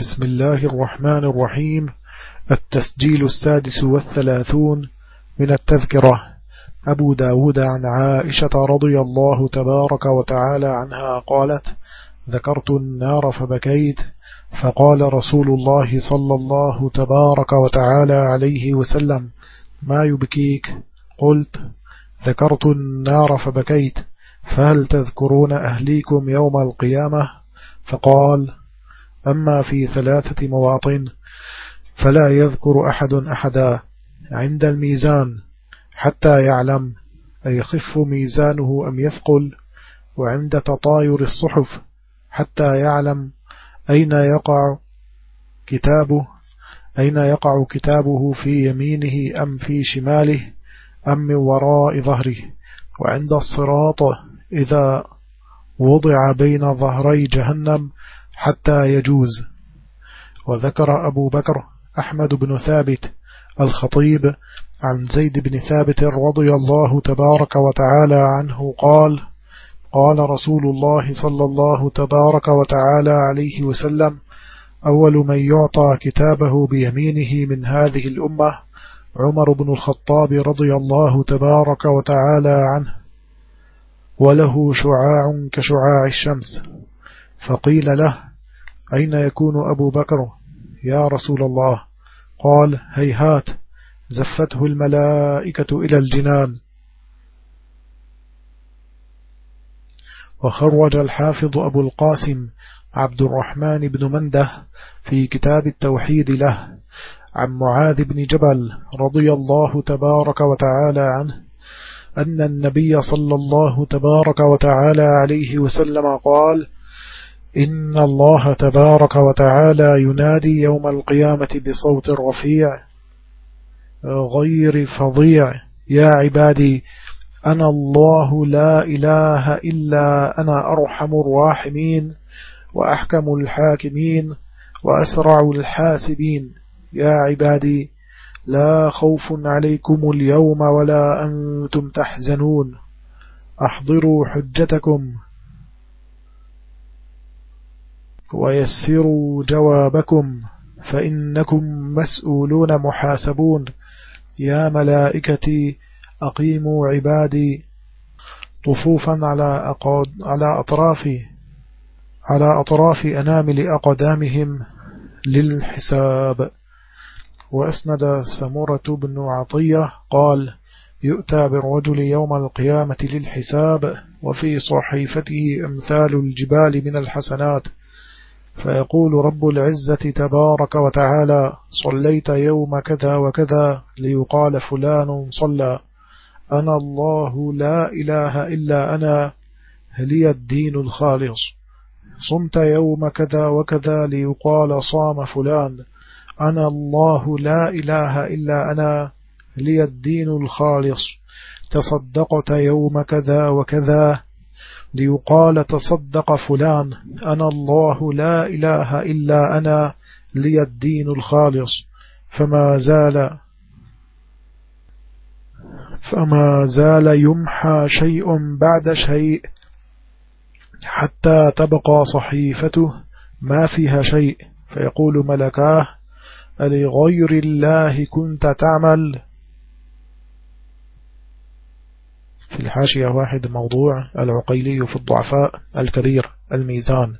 بسم الله الرحمن الرحيم. التسجيل السادس والثلاثون من التذكرة. أبو داود عن عائشة رضي الله تبارك وتعالى عنها قالت ذكرت النار فبكيت فقال رسول الله صلى الله تبارك وتعالى عليه وسلم ما يبكيك؟ قلت ذكرت النار فبكيت فهل تذكرون أهليكم يوم القيامة؟ فقال أما في ثلاثة مواطن فلا يذكر أحد أحدا عند الميزان حتى يعلم أيخف ميزانه أم يثقل وعند تطاير الصحف حتى يعلم أين يقع كتابه أين يقع كتابه في يمينه أم في شماله أم من وراء ظهره وعند الصراط إذا وضع بين ظهري جهنم حتى يجوز. وذكر أبو بكر أحمد بن ثابت الخطيب عن زيد بن ثابت رضي الله تبارك وتعالى عنه قال قال رسول الله صلى الله تبارك وتعالى عليه وسلم أول من يعطى كتابه بيمينه من هذه الأمة عمر بن الخطاب رضي الله تبارك وتعالى عنه. وله شعاع كشعاع الشمس. فقيل له أين يكون أبو بكر؟ يا رسول الله. قال هيهات. زفته الملائكة إلى الجنان. وخرج الحافظ أبو القاسم عبد الرحمن بن منده في كتاب التوحيد له عن معاذ بن جبل رضي الله تبارك وتعالى عنه أن النبي صلى الله تبارك وتعالى عليه وسلم قال إن الله تبارك وتعالى ينادي يوم القيامة بصوت رفيع غير فظيع. يا عبادي أنا الله لا إله إلا أنا أرحم الراحمين وأحكم الحاكمين وأسرع الحاسبين. يا عبادي لا خوف عليكم اليوم ولا أنتم تحزنون. أحضروا حجتكم. ويسروا جوابكم. فإنكم مسؤولون محاسبون. يا ملائكتي أقيموا عبادي. طفوفا على, على أطراف على أطراف أنامل أقدامهم للحساب. وأسند سمورة بن عطية قال يؤتى بالرجل يوم القيامة للحساب وفي صحيفته أمثال الجبال من الحسنات. فيقول رب العزة تبارك وتعالى صليت يوم كذا وكذا ليقال فلان صلى. أنا الله لا إله إلا أنا لي الدين الخالص. صمت يوم كذا وكذا ليقال صام فلان. أنا الله لا إله إلا أنا لي الدين الخالص. تصدقت يوم كذا وكذا. ليقال تصدق فلان. أنا الله لا إله إلا أنا لي الدين الخالص. فما زال فما زال يمحى شيء بعد شيء حتى تبقى صحيفته ما فيها شيء. فيقول ملكاه ألغير الله كنت تعمل؟ في الحاشية واحد موضوع العقيلي في الضعفاء الكبير الميزان.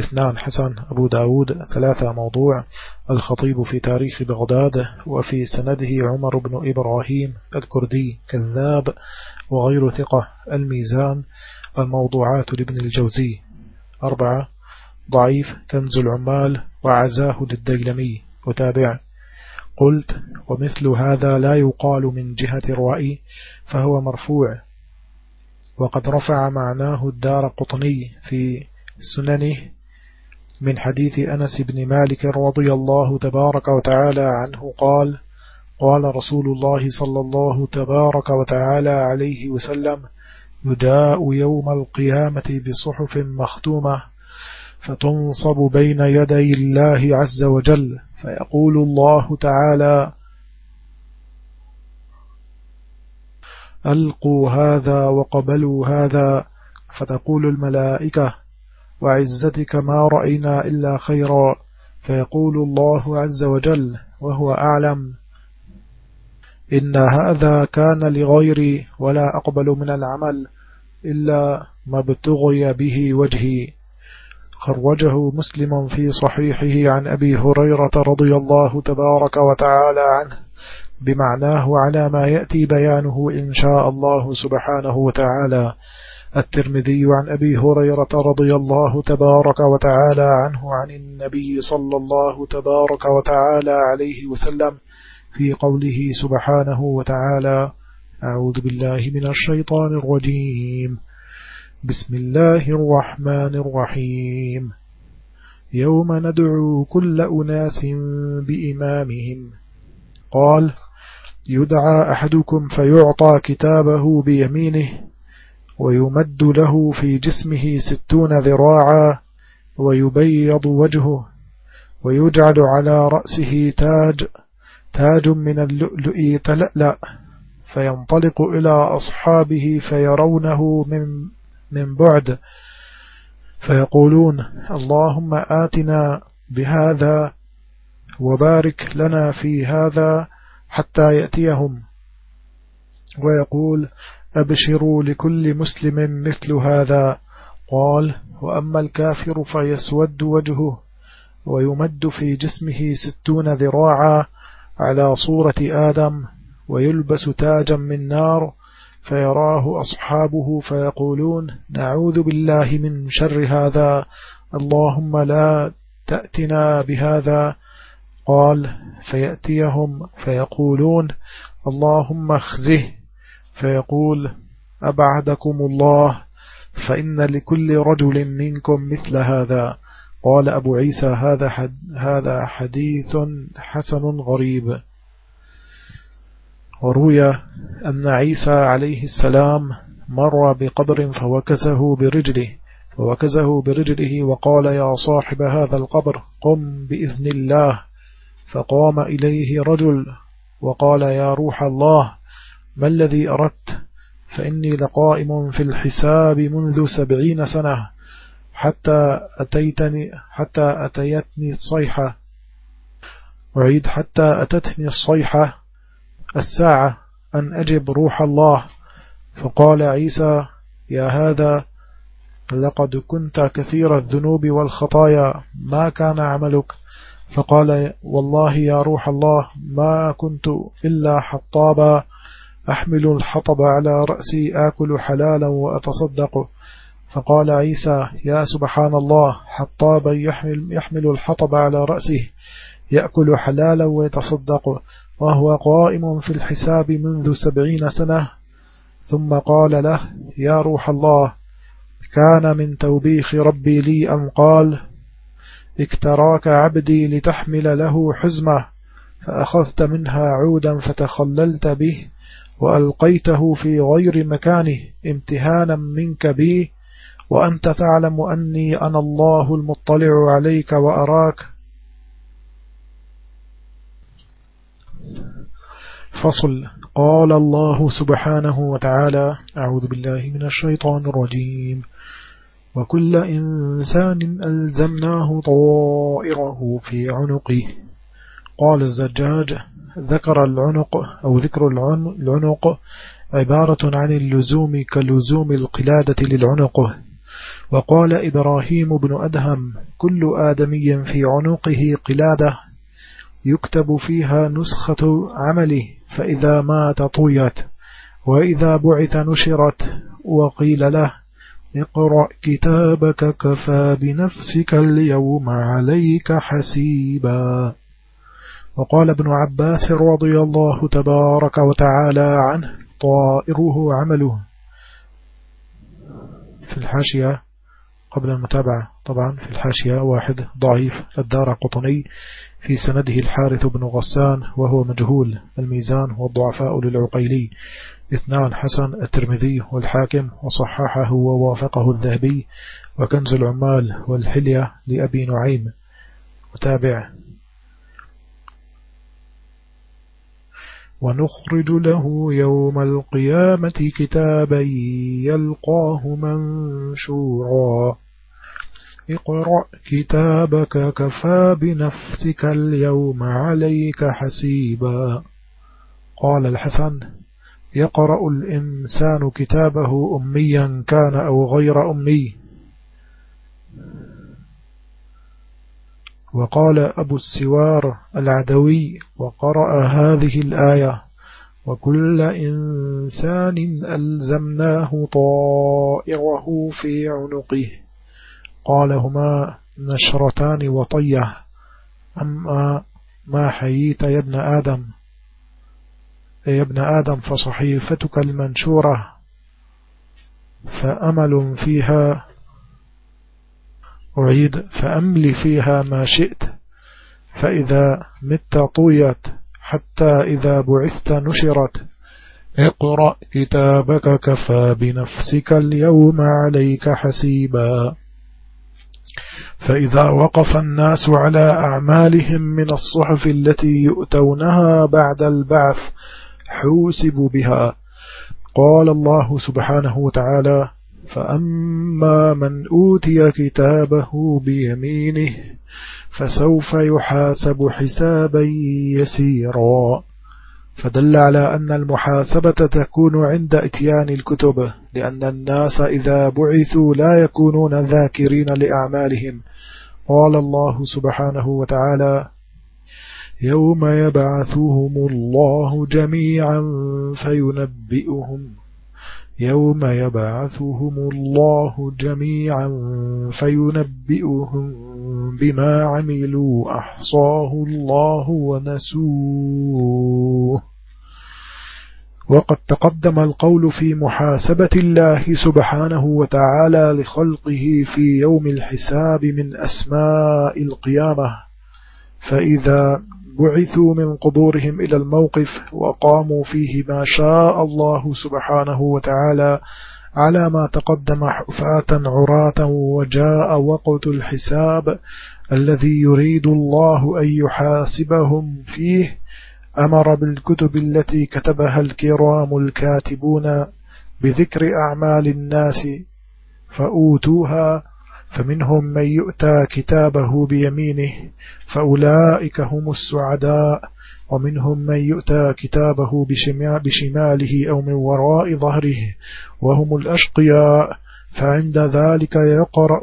اثنان حسن أبو داود. ثلاثة موضوع الخطيب في تاريخ بغداد وفي سنده عمر بن إبراهيم الكردي كذاب وغير ثقة الميزان. الموضوعات لابن الجوزي. أربعة ضعيف كنز العمال وعزاه للديلمي. وتابع قلت ومثل هذا لا يقال من جهة الرأي فهو مرفوع. وقد رفع معناه الدار قطني في سننه من حديث أنس بن مالك رضي الله تبارك وتعالى عنه قال قال رسول الله صلى الله تبارك وتعالى عليه وسلم يداء يوم القيامة بصحف مختومة فتنصب بين يدي الله عز وجل. فيقول الله تعالى ألقوا هذا وقبلوا هذا فتقول الملائكة وعزتك ما رأينا إلا خيرا فيقول الله عز وجل وهو أعلم إن هذا كان لغيري ولا أقبل من العمل إلا ما ابتغي به وجهي خرجه مسلم في صحيحه عن أبي هريرة رضي الله تبارك وتعالى عنه بمعناه على ما يأتي بيانه إن شاء الله سبحانه وتعالى. الترمذي عن أبي هريرة رضي الله تبارك وتعالى عنه عن النبي صلى الله تبارك وتعالى عليه وسلم في قوله سبحانه وتعالى أعوذ بالله من الشيطان الرجيم. بسم الله الرحمن الرحيم. يوم ندعو كل أناس بإمامهم. قال يدعى أحدكم فيعطى كتابه بيمينه ويمد له في جسمه ستون ذراعا ويبيض وجهه ويجعل على رأسه تاج تاج من اللؤلؤ تلألأ فينطلق إلى أصحابه فيرونه من, من بعد فيقولون اللهم آتنا بهذا وبارك لنا في هذا حتى يأتيهم. ويقول أبشروا لكل مسلم مثل هذا. قال وأما الكافر فيسود وجهه ويمد في جسمه ستون ذراعا على صورة آدم ويلبس تاجا من نار فيراه أصحابه فيقولون نعوذ بالله من شر هذا اللهم لا تأتنا بهذا. قال فيأتيهم فيقولون اللهم اخزه. فيقول أبعدكم الله فإن لكل رجل منكم مثل هذا. قال أبو عيسى هذا حديث حسن غريب. وروي أن عيسى عليه السلام مر بقبر فوكزه برجله فوكزه برجله وقال يا صاحب هذا القبر قم بإذن الله. فقام إليه رجل وقال يا روح الله ما الذي أردت؟ فإني لقائم في الحساب منذ سبعين سنة حتى أتيتني حتى أتيتني الصيحة. أعيد حتى أتتني الصيحة. الساعة أن أجب روح الله. فقال عيسى يا هذا لقد كنت كثير الذنوب والخطايا ما كان عملك؟ فقال والله يا روح الله ما كنت إلا حطابا أحمل الحطب على رأسي آكل حلالا وأتصدق. فقال عيسى يا سبحان الله حطابا يحمل, يحمل الحطب على رأسه يأكل حلالا ويتصدق. وهو قائم في الحساب منذ سبعين سنة ثم قال له يا روح الله كان من توبيخ ربي لي أن قال اكتراك عبدي لتحمل له حزمة فأخذت منها عودا فتخللت به وألقيته في غير مكانه امتهانا منك بي وأنت تعلم أني أنا الله المطلع عليك وأراك فصل. قال الله سبحانه وتعالى أعوذ بالله من الشيطان الرجيم. وكل إنسان ألزمناه طائره في عنقه. قال الزجاج ذكر العنق أو ذكر العنق عبارة عن اللزوم كلزوم القلادة للعنق. وقال إبراهيم بن أدهم كل آدمي في عنقه قلادة. يكتب فيها نسخة عمله فإذا مات طويت وإذا بعث نشرت وقيل له اقرأ كتابك كفى بنفسك اليوم عليك حسيبا. وقال ابن عباس رضي الله تبارك وتعالى عنه طائره عمله. في الحاشية قبل المتابعة طبعا في الحاشية واحد ضعيف الدار قطني. في سنده الحارث بن غسان وهو مجهول الميزان والضعفاء للعقيلي. اثنان حسن الترمذي والحاكم وصححه ووافقه الذهبي وكنز العمال والحلية لأبي نعيم. وتابع ونخرج له يوم القيامة كتابا يلقاه منشورا. اقرأ كتابك كفى بنفسك اليوم عليك حسيبا. قال الحسن يقرأ الإنسان كتابه أميا كان أو غير أمي. وقال أبو السوار العدوي وقرأ هذه الآية وكل إنسان ألزمناه طائره في عنقه. قال هما نشرتان وطية. أما ما حييت يا ابن آدم يا ابن آدم فصحيفتك المنشورة فأمل فيها أعيد فأملي فيها ما شئت. فإذا مت طويت حتى إذا بعثت نشرت. اقرأ كتابك كفى بنفسك اليوم عليك حسيبا. فإذا وقف الناس على أعمالهم من الصحف التي يؤتونها بعد البعث حوسبوا بها. قال الله سبحانه وتعالى فأما من أوتي كتابه بيمينه فسوف يحاسب حسابا يسيرا. فدل على أن المحاسبة تكون عند إتيان الكتب لأن الناس إذا بعثوا لا يكونون ذاكرين لأعمالهم. قال الله سبحانه وتعالى يوم يبعثهم الله جميعا فينبئهم. يوم يبعثهم الله جميعا فينبئهم بما عملوا. أحصاه الله ونسوه. وقد تقدم القول في محاسبة الله سبحانه وتعالى لخلقه في يوم الحساب من أسماء القيامة. فإذا بعثوا من قبورهم إلى الموقف وقاموا فيه ما شاء الله سبحانه وتعالى على ما تقدم حفاة عراة وجاء وقت الحساب الذي يريد الله أن يحاسبهم فيه أمر بالكتب التي كتبها الكرام الكاتبون بذكر أعمال الناس فأوتوها فمنهم من يؤتى كتابه بيمينه فأولئك هم السعداء ومنهم من يؤتى كتابه بشماله أو من وراء ظهره وهم الأشقياء فعند ذلك يقرأ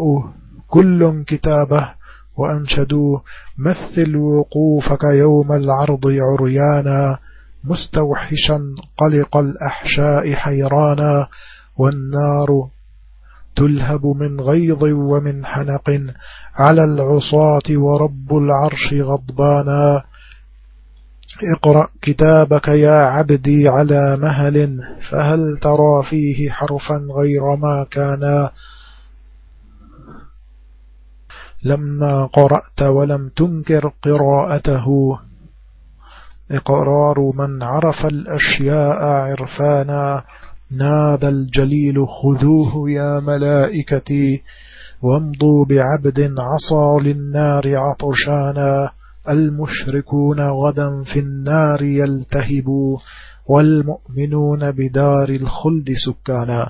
كل كتابه وأنشدوا مثل وقوفك يوم العرض عريانا مستوحشا قلق الأحشاء حيرانا والنار تلهب من غيظ ومن حنق على العصاة ورب العرش غضبانا. اقرأ كتابك يا عبدي على مهل فهل ترى فيه حرفا غير ما كان لما قرأت ولم تنكر قراءته. إقرار من عرف الأشياء عرفانا نادى الجليل خذوه يا ملائكتي وامضوا بعبد عصى للنار عطشانا المشركون غدا في النار يلتهبوا والمؤمنون بدار الخلد سكانا.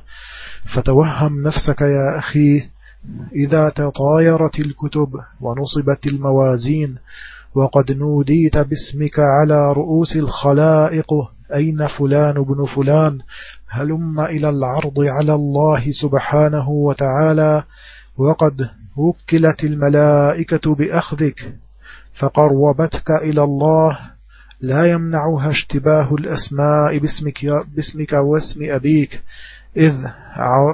فتوهم نفسك يا أخي إذا تطايرت الكتب ونصبت الموازين وقد نوديت باسمك على رؤوس الخلائق أين فلان بن فلان؟ هلم إلى العرض على الله سبحانه وتعالى وقد وكلت الملائكة بأخذك فقربتك إلى الله لا يمنعها اشتباه الأسماء باسمك, باسمك واسم أبيك. إذ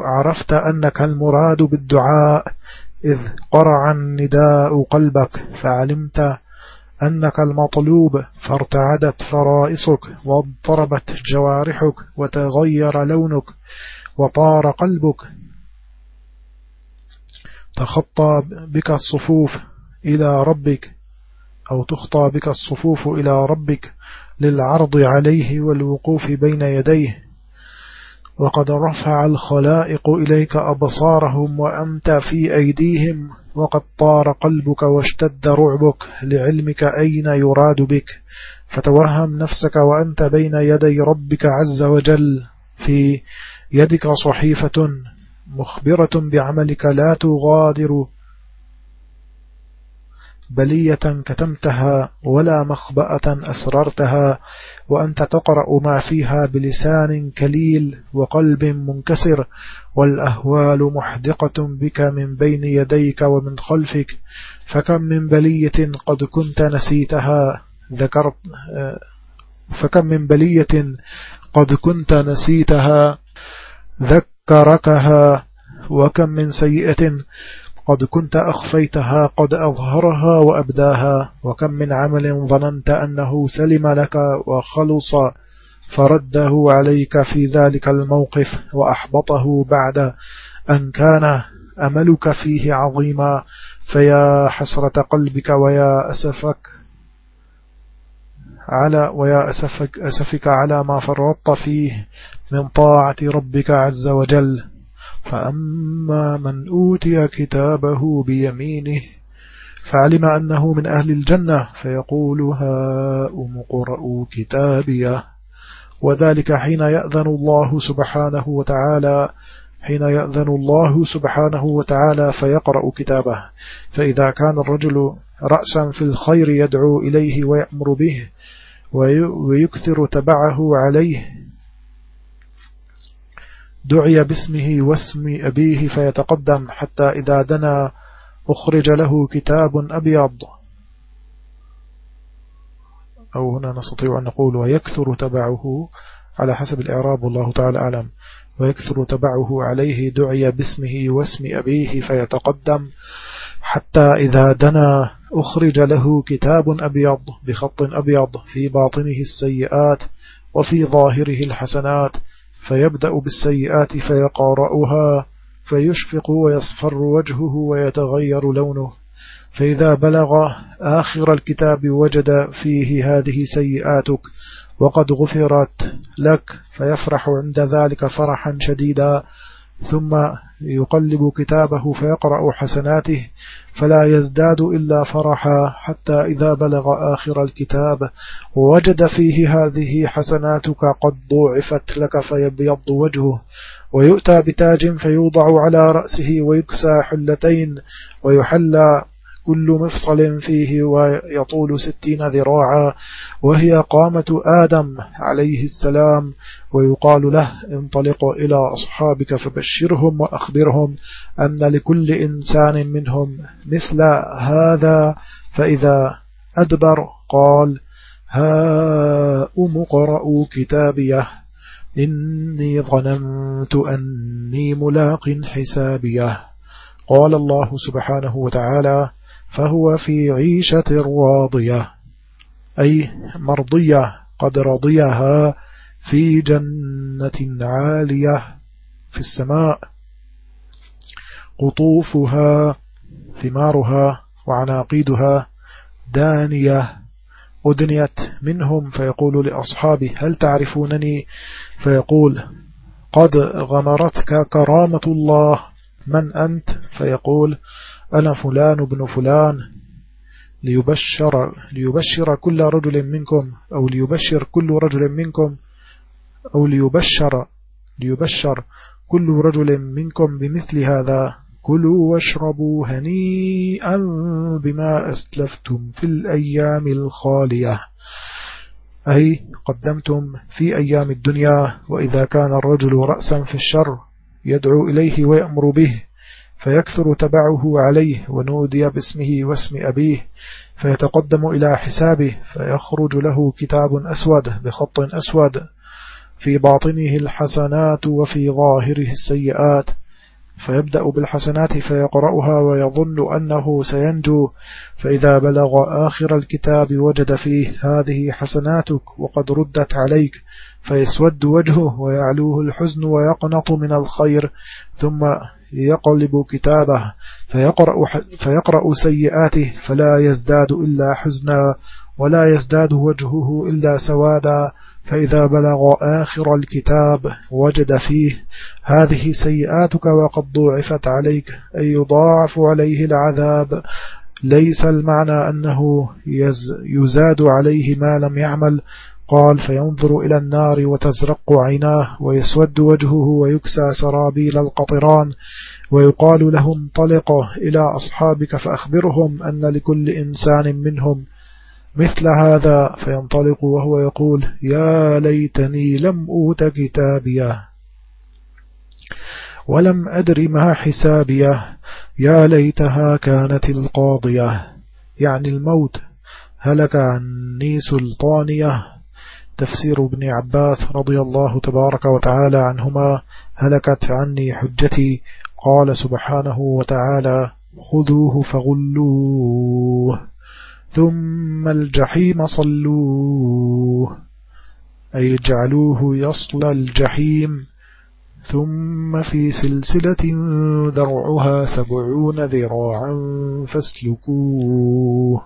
عرفت أنك المراد بالدعاء إذ قرع النداء قلبك فعلمت أنك المطلوب فارتعدت فرائصك واضطربت جوارحك وتغير لونك وطار قلبك. تخطى بك الصفوف إلى ربك أو تخطى بك الصفوف إلى ربك للعرض عليه والوقوف بين يديه. وقد رفع الخلائق إليك أبصارهم وأنت في أيديهم وقد طار قلبك واشتد رعبك لعلمك أين يراد بك. فتوهم نفسك وأنت بين يدي ربك عز وجل. في يدك صحيفة مخبرة بعملك لا تغادر بلية كتمتها ولا مخبأة أسررتها وأنت تقرأ ما فيها بلسان كليل وقلب منكسر والأهوال محدقة بك من بين يديك ومن خلفك فكم من بلية قد كنت نسيتها ذكرت فكم من بلية قد كنت نسيتها ذكركها وكم من سيئة قد كنت أخفيتها قد أظهرها وأبداها وكم من عمل ظننت أنه سلم لك وخلص فرده عليك في ذلك الموقف وأحبطه بعد أن كان أملك فيه عظيما. فيا حسرة قلبك ويا أسفك على ويا أسفك, أسفك على ما فرطت فيه من طاعة ربك عز وجل. فأما من أوتي كتابه بيمينه فعلم أنه من أهل الجنة فيقول هاؤم قرأوا كتابيه وذلك حين يأذن الله سبحانه وتعالى حين يأذن الله سبحانه وتعالى فيقرأ كتابه. فإذا كان الرجل رأسا في الخير يدعو إليه ويأمر به ويكثر تبعه عليه دعي باسمه واسم أبيه فيتقدم حتى إذا دنا أخرج له كتاب أبيض. أو هنا نستطيع أن نقول ويكثر تبعه على حسب الإعراب والله تعالى أعلم. ويكثر تبعه عليه دعي باسمه واسم أبيه فيتقدم حتى إذا دنا أخرج له كتاب أبيض بخط أبيض في باطنه السيئات وفي ظاهره الحسنات. فيبدأ بالسيئات فيقارأها فيشفق ويصفر وجهه ويتغير لونه. فإذا بلغ آخر الكتاب وجد فيه هذه سيئاتك وقد غفرت لك فيفرح عند ذلك فرحا شديدا. ثم يقلب كتابه فيقرأ حسناته فلا يزداد إلا فرحا حتى إذا بلغ آخر الكتاب. ووجد فيه هذه حسناتك قد ضوعفت لك فيبيض وجهه. ويؤتى بتاج فيوضع على رأسه ويكسى حلتين ويحلى كل مفصل فيه ويطول ستين ذراعا وهي قامة آدم عليه السلام ويقال له انطلق إلى أصحابك فبشرهم وأخبرهم أن لكل إنسان منهم مثل هذا فإذا أدبر قال هاؤم قرأوا كتابيه إني ظننت أني ملاق حسابيه قال الله سبحانه وتعالى فهو في عيشة راضية أي مرضية قد رضيها في جنة عالية في السماء قطوفها ثمارها وعناقيدها دانية أدنيت منهم فيقول لأصحابه هل تعرفونني؟ فيقول قد غمرتك كرامة الله من أنت؟ فيقول أنا فلان بن فلان ليبشر, ليبشر كل رجل منكم أو ليبشر كل رجل منكم أو ليبشر ليبشر كل رجل منكم بمثل هذا. كلوا واشربوا هنيئا بما أسلفتم في الأيام الخالية. أي قدمتم في أيام الدنيا وإذا كان الرجل رأسا في الشر يدعو إليه ويأمر به. فيكثر تبعه عليه ونودي باسمه واسم أبيه فيتقدم إلى حسابه فيخرج له كتاب أسود بخط أسود في باطنه الحسنات وفي ظاهره السيئات. فيبدأ بالحسنات فيقرأها ويظن أنه سينجو. فإذا بلغ آخر الكتاب وجد فيه هذه حسناتك وقد ردت عليك فيسود وجهه ويعلوه الحزن ويقنط من الخير. ثم يقلب كتابه فيقرأ, فيقرأ سيئاته فلا يزداد إلا حزنا ولا يزداد وجهه إلا سوادا فإذا بلغ آخر الكتاب وجد فيه هذه سيئاتك وقد ضعفت عليك أي يضاعف عليه العذاب. ليس المعنى أنه يزاد عليه ما لم يعمل قال فينظر إلى النار وتزرق عيناه ويسود وجهه ويكسى سرابيل القطران ويقال له انطلق إلى أصحابك فأخبرهم أن لكل إنسان منهم مثل هذا فينطلق وهو يقول يا ليتني لم أوت كتابيه ولم أدر ما حسابيه يا ليتها كانت القاضية. يعني الموت. هلك عني سلطانية. تفسير ابن عباس رضي الله تبارك وتعالى عنهما هلكت عني حجتي. قال سبحانه وتعالى خذوه فغلوه ثم الجحيم صلوه. أي اجعلوه يصل الجحيم ثم في سلسلة درعها سبعون ذراعا فاسلكوه.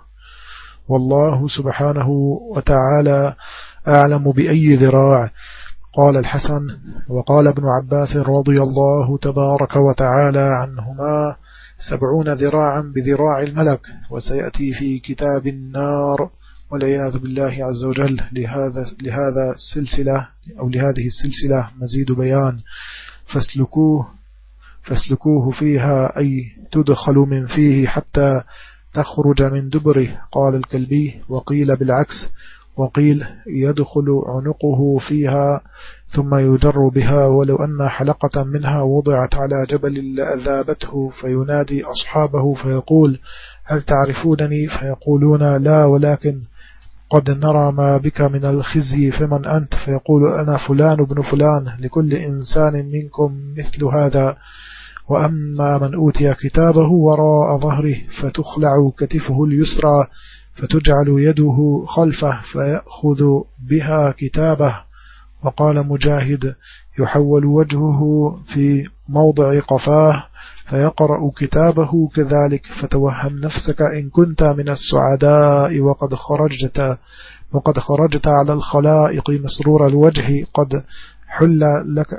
والله سبحانه وتعالى أعلم بأي ذراع؟ قال الحسن. وقال ابن عباس رضي الله تبارك وتعالى عنهما سبعون ذراعا بذراع الملك وسيأتي في كتاب النار. والعياذ بالله عز وجل لهذا, لهذا السلسلة أو لهذه السلسلة مزيد بيان. فاسلكوه فاسلكوه فيها أي تدخل من فيه حتى تخرج من دبره قال الكلبي. وقيل بالعكس وقيل يدخل عنقه فيها ثم يجر بها ولو أن حلقة منها وضعت على جبل لأذابته فينادي أصحابه فيقول هل تعرفونني؟ فيقولون لا ولكن قد نرى ما بك من الخزي فمن أنت؟ فيقول أنا فلان بن فلان لكل إنسان منكم مثل هذا. وأما من أوتي كتابه وراء ظهره فتخلع كتفه اليسرى فتجعل يده خلفه فيأخذ بها كتابه. وقال مجاهد يحول وجهه في موضع قفاه فيقرأ كتابه كذلك. فتوهم نفسك إن كنت من السعداء وقد خرجت وقد خرجت على الخلائق مسرور الوجه. قد حل لك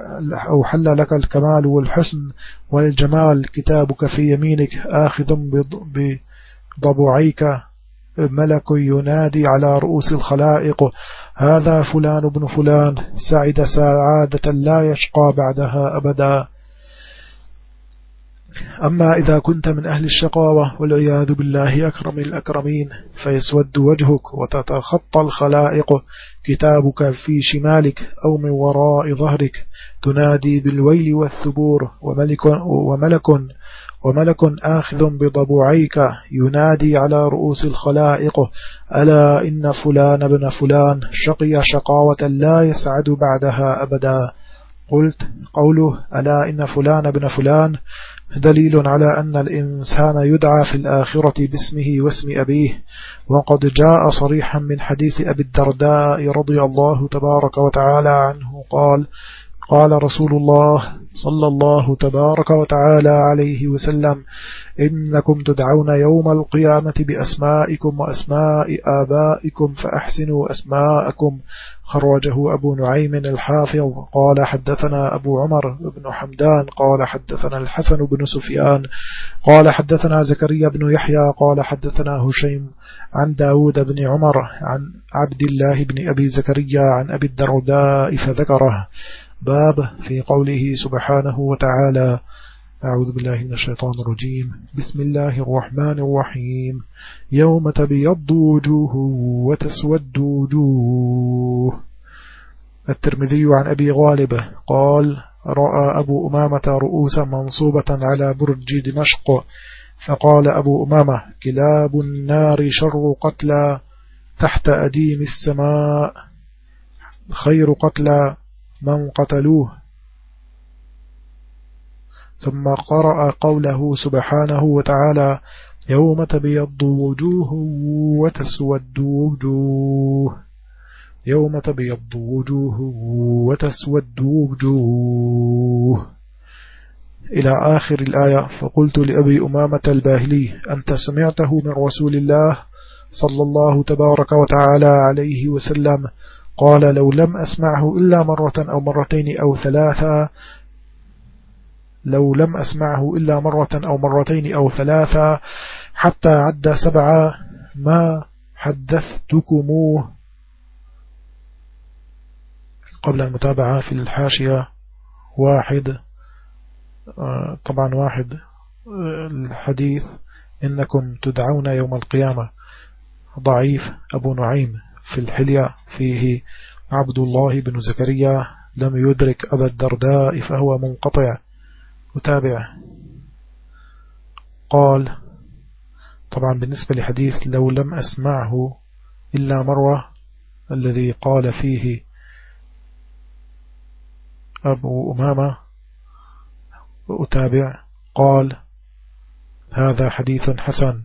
أو حل لك الكمال والحسن والجمال. كتابك في يمينك آخذ بضبعيك. ملك ينادي على رؤوس الخلائق هذا فلان بن فلان سعد سعادة لا يشقى بعدها أبدا. أما إذا كنت من أهل الشقاوة والعياذ بالله أكرم الأكرمين فيسود وجهك وتتخطى الخلائق كتابك في شمالك أو من وراء ظهرك تنادي بالويل والثبور وملك, وملك وملك آخذ بضبعيك ينادي على رؤوس الخلائق ألا إن فلان بن فلان شقي شقاوة لا يسعد بعدها أبدا. قلت قوله ألا إن فلان بن فلان؟ دليل على أن الإنسان يدعى في الآخرة باسمه واسم أبيه. وقد جاء صريحا من حديث أبي الدرداء رضي الله تبارك وتعالى عنه قال قال رسول الله صلى الله تبارك وتعالى عليه وسلم إنكم تدعون يوم القيامة بأسمائكم وأسماء آبائكم فأحسنوا أسماءكم. خرجه أبو نعيم الحافظ. قال حدثنا أبو عمر بن حمدان. قال حدثنا الحسن بن سفيان. قال حدثنا زكريا بن يحيى. قال حدثنا هشيم عن داود بن عمر عن عبد الله بن أبي زكريا عن أبي الدرداء فذكره. باب في قوله سبحانه وتعالى أعوذ بالله من الشيطان الرجيم. بسم الله الرحمن الرحيم. يوم تبيض وجوه وتسود وجوه. الترمذي عن أبي غالب قال رأى أبو أمامة رؤوسا منصوبة على برج دمشق فقال أبو أمامة كلاب النار شر قتلى تحت أديم السماء خير قتلى من قتلوه. ثم قرأ قوله سبحانه وتعالى يوم تبيض وجوه وتسود وجوه. يوم تبيض وجوه وتسود وجوه. إلى آخر الآية فقلت لأبي أمامة الباهلي أنت سمعته من رسول الله صلى الله تبارك وتعالى عليه وسلم قال لو لم أسمعه إلا مرة أو مرتين أو ثلاثة لو لم أسمعه إلا مرة أو مرتين أو ثلاثة حتى عد سبعة ما حدثتكموه. قبل المتابعة في الحاشية واحد آه، طبعا واحد آه، الحديث إنكم تدعون يوم القيامة. ضعيف أبو نعيم. في الحلية فيه عبد الله بن زكريا لم يدرك أبا الدرداء فهو منقطع. متابع. قال طبعا بالنسبة لحديث لو لم أسمعه إلا مرة الذي قال فيه أبو أمامة وأتابع قال هذا حديث حسن.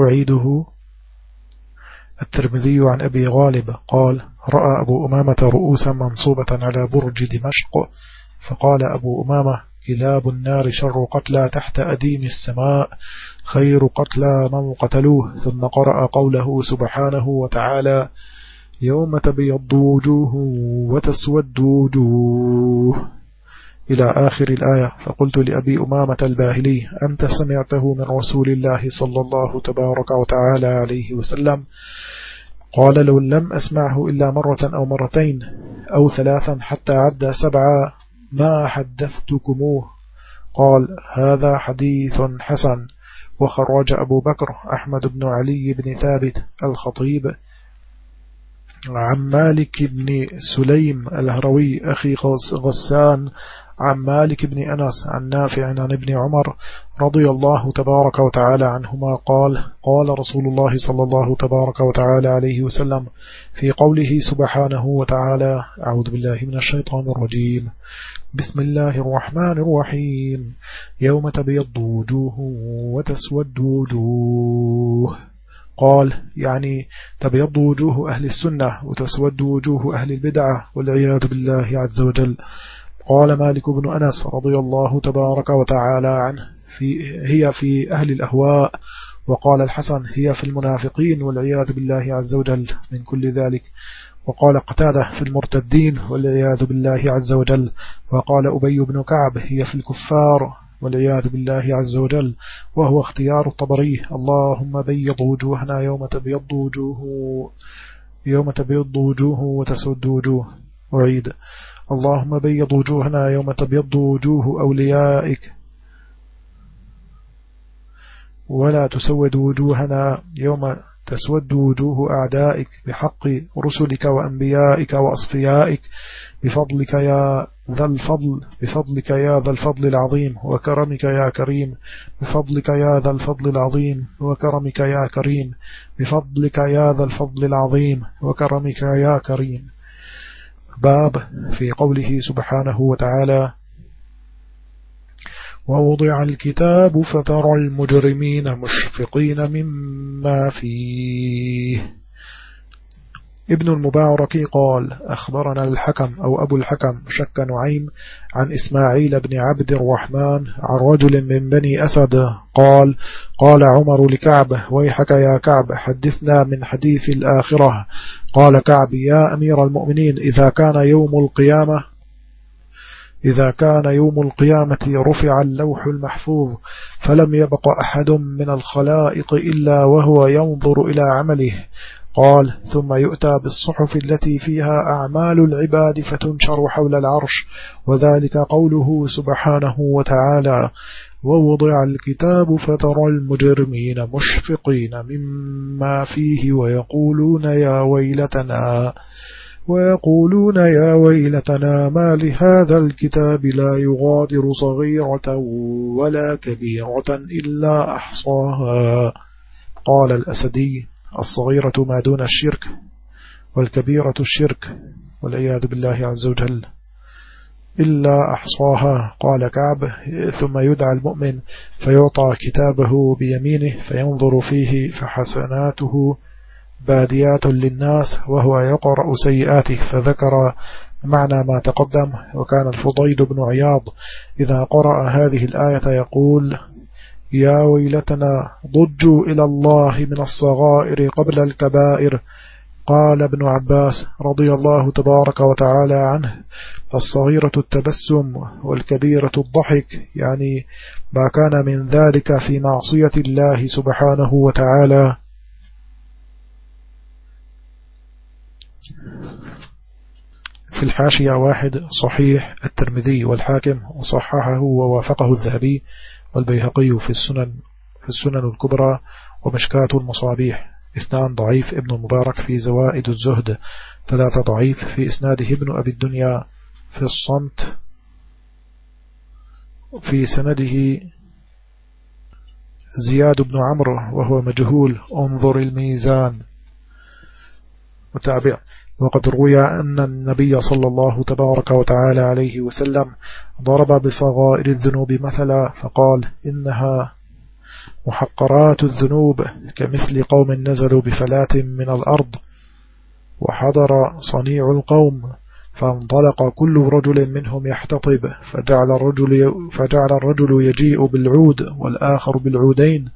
أعيده. الترمذي عن أبي غالب قال رأى أبو أمامة رؤوسا منصوبة على برج دمشق فقال أبو أمامة كلاب النار شر قتلى تحت أديم السماء خير قتلى من قتلوه. ثم قرأ قوله سبحانه وتعالى يوم تبيض وجوه وتسود وجوه. إلى آخر الآية. فقلت لأبي أمامة الباهلي أنت سمعته من رسول الله صلى الله تبارك وتعالى عليه وسلم؟ قال لو لم أسمعه إلا مرة أو مرتين أو ثلاثا حتى عد سبعة ما حدثتكموه؟ قال هذا حديث حسن. وخرج أبو بكر أحمد بن علي بن ثابت الخطيب عن مالك بن سليم الهروي أخي غسان عن مالك بن أنس عن نافع عن ابن عمر رضي الله تبارك وتعالى عنهما قال قال رسول الله صلى الله تبارك وتعالى عليه وسلم في قوله سبحانه وتعالى أعوذ بالله من الشيطان الرجيم بسم الله الرحمن الرحيم يوم تبيض وجوه وتسود وجوه. قال يعني تبيض وجوه أهل السنة وتسود وجوه أهل البدعة والعياذ بالله عز وجل. قال مالك بن أنس رضي الله تبارك وتعالى عنه في هي في أهل الأهواء وقال الحسن هي في المنافقين والعياذ بالله عز وجل من كل ذلك. وقال قتادة في المرتدين والعياذ بالله عز وجل. وقال أبي بن كعب هي في الكفار والعياذ بالله عز وجل. وهو اختيار الطبري اللهم بيض وجوهنا يوم تبيض وجوه يوم تبيض وجوه وتسود وجوه. أعيد. اللهم بيض وجوهنا يوم تبيض وجوه أوليائك. ولا تسود وجوهنا يوم تسود وجوه أعدائك. بحق رسلك وأنبيائك وأصفيائك. بفضلك يا ذا الفضل بفضلك يا ذا الفضل العظيم. وكرمك يا كريم. بفضلك يا ذا الفضل العظيم. وكرمك يا كريم. بفضلك يا ذا الفضل العظيم. وكرمك يا كريم. باب في قوله سبحانه وتعالى ووضع الكتاب فترى المجرمين مشفقين مما فيه. ابن المبارك قال أخبرنا الحكم أو أبو الحكم شك نعيم عن إسماعيل بن عبد الرحمن عن رجل من بني أسد قال قال عمر لكعب ويحك يا كعب حدثنا من حديث الآخرة. قال كعب يا أمير المؤمنين إذا كان يوم القيامة إذا كان يوم القيامة رفع اللوح المحفوظ فلم يبق أحد من الخلائق إلا وهو ينظر إلى عمله. قال ثم يؤتى بالصحف التي فيها أعمال العباد فتنشر حول العرش وذلك قوله سبحانه وتعالى ووضع الكتاب فترى المجرمين مشفقين مما فيه ويقولون يا ويلتنا ويقولون يا ويلتنا ما لهذا الكتاب لا يغادر صغيرة ولا كبيرة إلا أحصاها. قال الأسدي الصغيرة ما دون الشرك والكبيرة الشرك والعياذ بالله عز وجل إلا أحصاها. قال كعب ثم يدعى المؤمن فيعطى كتابه بيمينه فينظر فيه فحسناته باديات للناس وهو يقرأ سيئاته فذكر معنى ما تقدم. وكان الفضيل بن عياض إذا قرأ هذه الآية يقول يا ويلتنا ضجوا إلى الله من الصغائر قبل الكبائر قال ابن عباس رضي الله تبارك وتعالى عنه الصغيرة التبسم والكبيرة الضحك يعني ما كان من ذلك في معصية الله سبحانه وتعالى. في الحاشية واحد صحيح الترمذي والحاكم وصححه ووافقه الذهبي والبيهقي في السنن في السنن الكبرى ومشكاة المصابيح. اثنان ضعيف ابن المبارك في زوائد الزهد. ثلاثة ضعيف في إسناده ابن أبي الدنيا في الصمت في سنده زياد بن عمرو وهو مجهول. انظر الميزان. متابع. وقد روي أن النبي صلى الله تبارك وتعالى عليه وسلم ضرب بصغائر الذنوب مثلا فقال إنها محقرات الذنوب كمثل قوم نزلوا بفلاة من الأرض وحضر صنيع القوم فانطلق كل رجل منهم يحتطب فجعل الرجل, فجعل الرجل يجيء بالعود والآخر بالعودين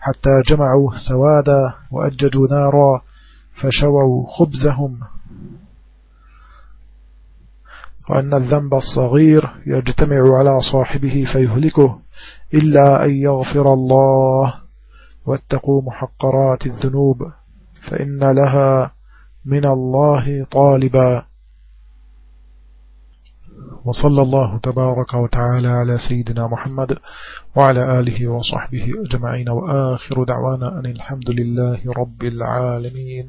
حتى جمعوا سوادا وأجدوا نارا فشووا خبزهم. وأن الذنب الصغير يجتمع على صاحبه فيهلكه إلا أن يغفر الله واتقوا محقرات الذنوب فإن لها من الله طالبا. وصلى الله تبارك وتعالى على سيدنا محمد وعلى آله وصحبه أجمعين. وآخر دعوانا أن الحمد لله رب العالمين.